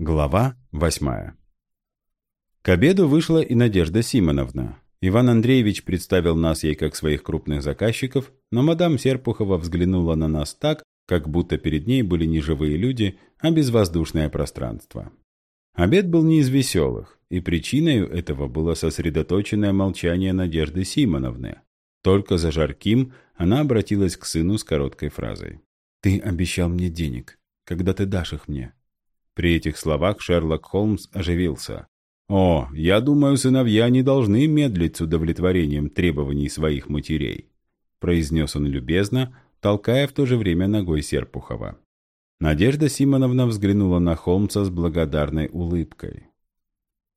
Глава восьмая К обеду вышла и Надежда Симоновна. Иван Андреевич представил нас ей как своих крупных заказчиков, но мадам Серпухова взглянула на нас так, как будто перед ней были не живые люди, а безвоздушное пространство. Обед был не из веселых, и причиной этого было сосредоточенное молчание Надежды Симоновны. Только за жарким она обратилась к сыну с короткой фразой. «Ты обещал мне денег. Когда ты дашь их мне?» При этих словах Шерлок Холмс оживился. «О, я думаю, сыновья не должны медлить с удовлетворением требований своих матерей», произнес он любезно, толкая в то же время ногой Серпухова. Надежда Симоновна взглянула на Холмса с благодарной улыбкой.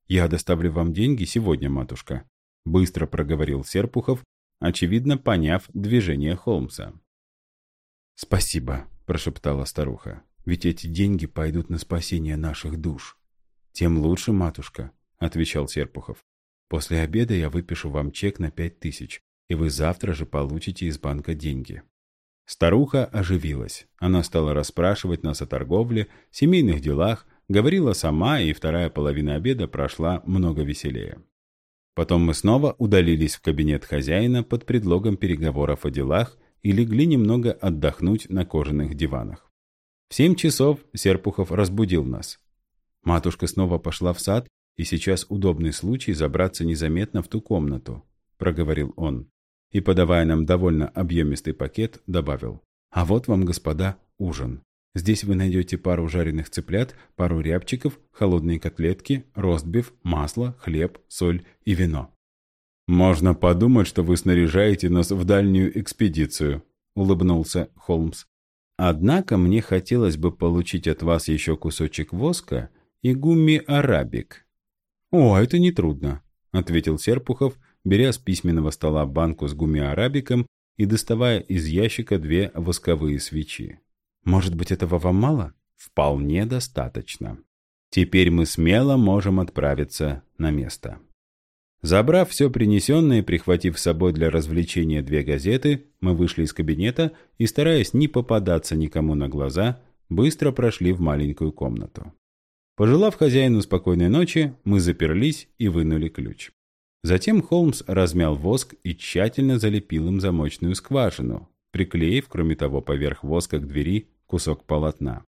«Я доставлю вам деньги сегодня, матушка», — быстро проговорил Серпухов, очевидно поняв движение Холмса. «Спасибо», — прошептала старуха. Ведь эти деньги пойдут на спасение наших душ. Тем лучше, матушка, отвечал Серпухов. После обеда я выпишу вам чек на пять тысяч, и вы завтра же получите из банка деньги. Старуха оживилась. Она стала расспрашивать нас о торговле, семейных делах, говорила сама, и вторая половина обеда прошла много веселее. Потом мы снова удалились в кабинет хозяина под предлогом переговоров о делах и легли немного отдохнуть на кожаных диванах. В семь часов Серпухов разбудил нас. Матушка снова пошла в сад, и сейчас удобный случай забраться незаметно в ту комнату, проговорил он. И, подавая нам довольно объемистый пакет, добавил. А вот вам, господа, ужин. Здесь вы найдете пару жареных цыплят, пару рябчиков, холодные котлетки, ростбиф, масло, хлеб, соль и вино. «Можно подумать, что вы снаряжаете нас в дальнюю экспедицию», — улыбнулся Холмс. Однако мне хотелось бы получить от вас еще кусочек воска и гумми арабик. О, это нетрудно, ответил Серпухов, беря с письменного стола банку с гумми арабиком и доставая из ящика две восковые свечи. Может быть, этого вам мало? Вполне достаточно. Теперь мы смело можем отправиться на место. Забрав все принесенное и прихватив с собой для развлечения две газеты, мы вышли из кабинета и, стараясь не попадаться никому на глаза, быстро прошли в маленькую комнату. Пожелав хозяину спокойной ночи, мы заперлись и вынули ключ. Затем Холмс размял воск и тщательно залепил им замочную скважину, приклеив, кроме того, поверх воска к двери кусок полотна.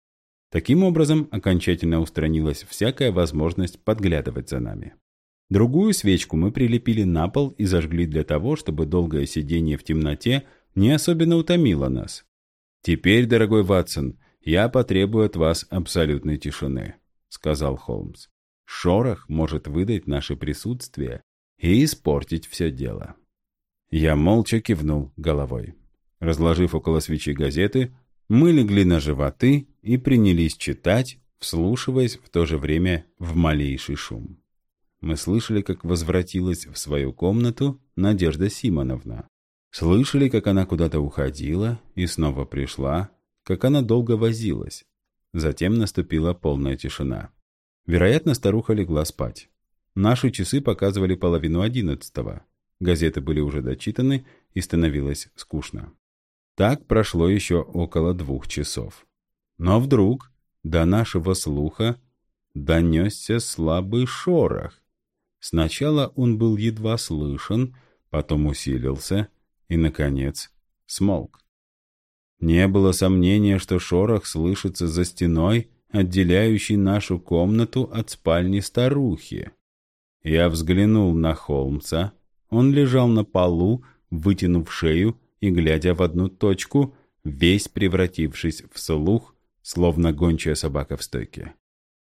Таким образом, окончательно устранилась всякая возможность подглядывать за нами. Другую свечку мы прилепили на пол и зажгли для того, чтобы долгое сидение в темноте не особенно утомило нас. «Теперь, дорогой Ватсон, я потребую от вас абсолютной тишины», — сказал Холмс. «Шорох может выдать наше присутствие и испортить все дело». Я молча кивнул головой. Разложив около свечи газеты, мы легли на животы и принялись читать, вслушиваясь в то же время в малейший шум мы слышали, как возвратилась в свою комнату Надежда Симоновна. Слышали, как она куда-то уходила и снова пришла, как она долго возилась. Затем наступила полная тишина. Вероятно, старуха легла спать. Наши часы показывали половину одиннадцатого. Газеты были уже дочитаны, и становилось скучно. Так прошло еще около двух часов. Но вдруг до нашего слуха донесся слабый шорох. Сначала он был едва слышен, потом усилился и, наконец, смолк. Не было сомнения, что шорох слышится за стеной, отделяющей нашу комнату от спальни старухи. Я взглянул на Холмса. Он лежал на полу, вытянув шею и глядя в одну точку, весь превратившись в слух, словно гончая собака в стойке.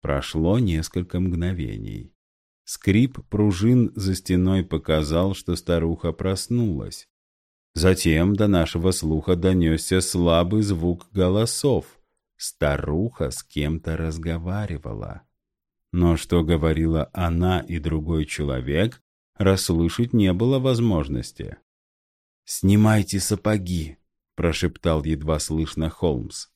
Прошло несколько мгновений. Скрип пружин за стеной показал, что старуха проснулась. Затем до нашего слуха донесся слабый звук голосов. Старуха с кем-то разговаривала. Но что говорила она и другой человек, расслышать не было возможности. «Снимайте сапоги», — прошептал едва слышно Холмс.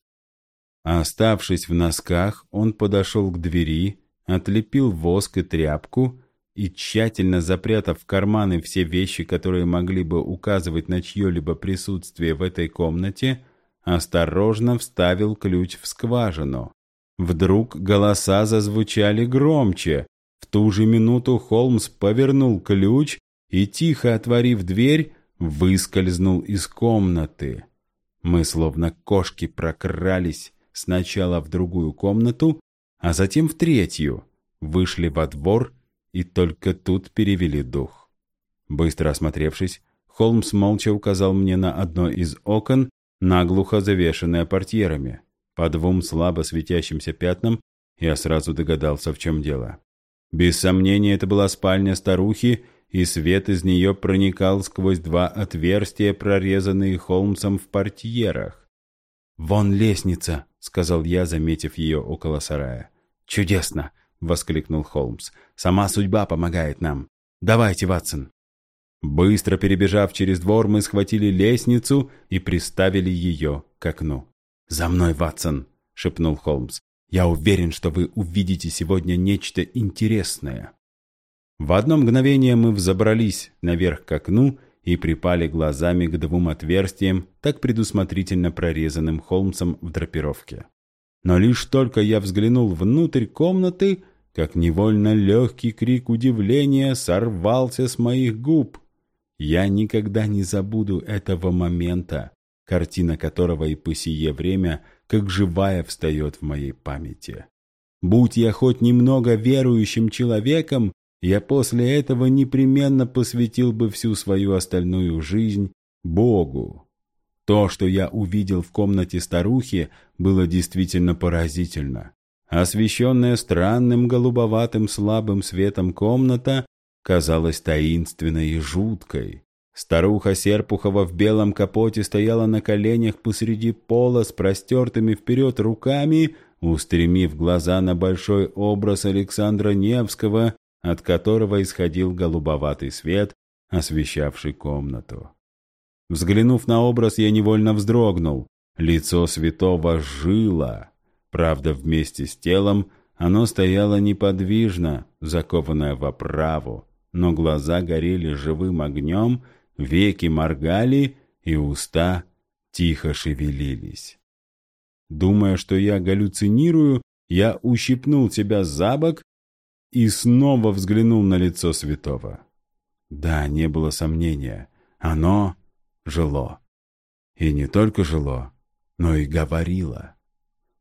Оставшись в носках, он подошел к двери отлепил воск и тряпку и, тщательно запрятав в карманы все вещи, которые могли бы указывать на чье-либо присутствие в этой комнате, осторожно вставил ключ в скважину. Вдруг голоса зазвучали громче. В ту же минуту Холмс повернул ключ и, тихо отворив дверь, выскользнул из комнаты. Мы, словно кошки, прокрались сначала в другую комнату, а затем в третью, вышли во двор и только тут перевели дух. Быстро осмотревшись, Холмс молча указал мне на одно из окон, наглухо завешенное портьерами. По двум слабо светящимся пятнам я сразу догадался, в чем дело. Без сомнения, это была спальня старухи, и свет из нее проникал сквозь два отверстия, прорезанные Холмсом в портьерах. «Вон лестница», — сказал я, заметив ее около сарая. «Чудесно!» — воскликнул Холмс. «Сама судьба помогает нам. Давайте, Ватсон!» Быстро перебежав через двор, мы схватили лестницу и приставили ее к окну. «За мной, Ватсон!» — шепнул Холмс. «Я уверен, что вы увидите сегодня нечто интересное». В одно мгновение мы взобрались наверх к окну и припали глазами к двум отверстиям, так предусмотрительно прорезанным Холмсом в драпировке. Но лишь только я взглянул внутрь комнаты, как невольно легкий крик удивления сорвался с моих губ. Я никогда не забуду этого момента, картина которого и по сие время, как живая, встает в моей памяти. Будь я хоть немного верующим человеком, я после этого непременно посвятил бы всю свою остальную жизнь Богу. То, что я увидел в комнате старухи, было действительно поразительно. Освещенная странным голубоватым слабым светом комната казалась таинственной и жуткой. Старуха Серпухова в белом капоте стояла на коленях посреди пола с простертыми вперед руками, устремив глаза на большой образ Александра Невского, от которого исходил голубоватый свет, освещавший комнату. Взглянув на образ, я невольно вздрогнул. Лицо святого жило. Правда, вместе с телом оно стояло неподвижно, закованное в оправу, но глаза горели живым огнем, веки моргали, и уста тихо шевелились. Думая, что я галлюцинирую, я ущипнул себя за бок и снова взглянул на лицо святого. Да, не было сомнения, оно жило. И не только жило, но и говорило.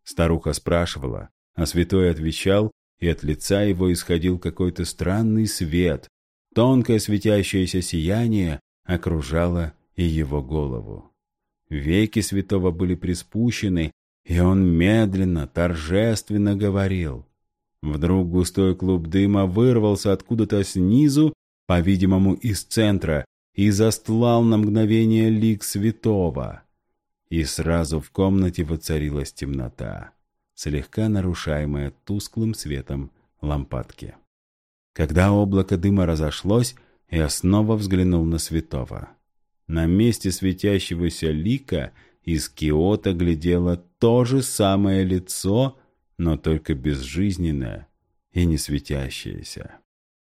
Старуха спрашивала, а святой отвечал, и от лица его исходил какой-то странный свет. Тонкое светящееся сияние окружало и его голову. Веки святого были приспущены, и он медленно, торжественно говорил. Вдруг густой клуб дыма вырвался откуда-то снизу, по-видимому, из центра, и застлал на мгновение лик святого. И сразу в комнате воцарилась темнота, слегка нарушаемая тусклым светом лампадки. Когда облако дыма разошлось, я снова взглянул на святого. На месте светящегося лика из киота глядело то же самое лицо, но только безжизненное и не светящееся.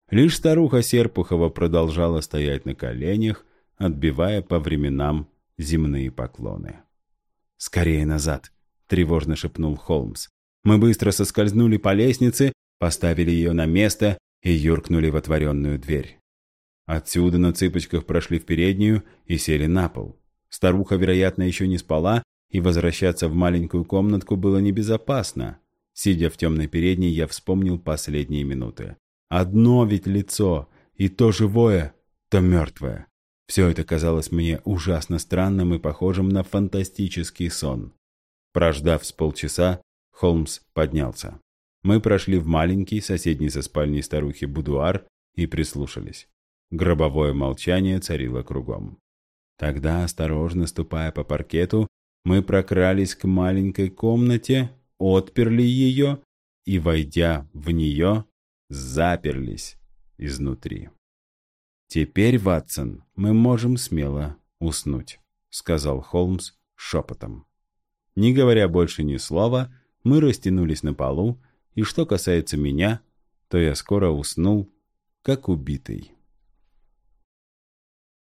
Лишь старуха Серпухова продолжала стоять на коленях, отбивая по временам земные поклоны. «Скорее назад!» — тревожно шепнул Холмс. Мы быстро соскользнули по лестнице, поставили ее на место и юркнули в отворенную дверь. Отсюда на цыпочках прошли в переднюю и сели на пол. Старуха, вероятно, еще не спала, и возвращаться в маленькую комнатку было небезопасно. Сидя в темной передней, я вспомнил последние минуты. Одно ведь лицо, и то живое, то мертвое. Все это казалось мне ужасно странным и похожим на фантастический сон. Прождав с полчаса, Холмс поднялся. Мы прошли в маленький, соседний со спальней старухи, будуар и прислушались. Гробовое молчание царило кругом. Тогда, осторожно ступая по паркету, мы прокрались к маленькой комнате, отперли ее и, войдя в нее, заперлись изнутри. «Теперь, Ватсон, мы можем смело уснуть», — сказал Холмс шепотом. Не говоря больше ни слова, мы растянулись на полу, и что касается меня, то я скоро уснул, как убитый.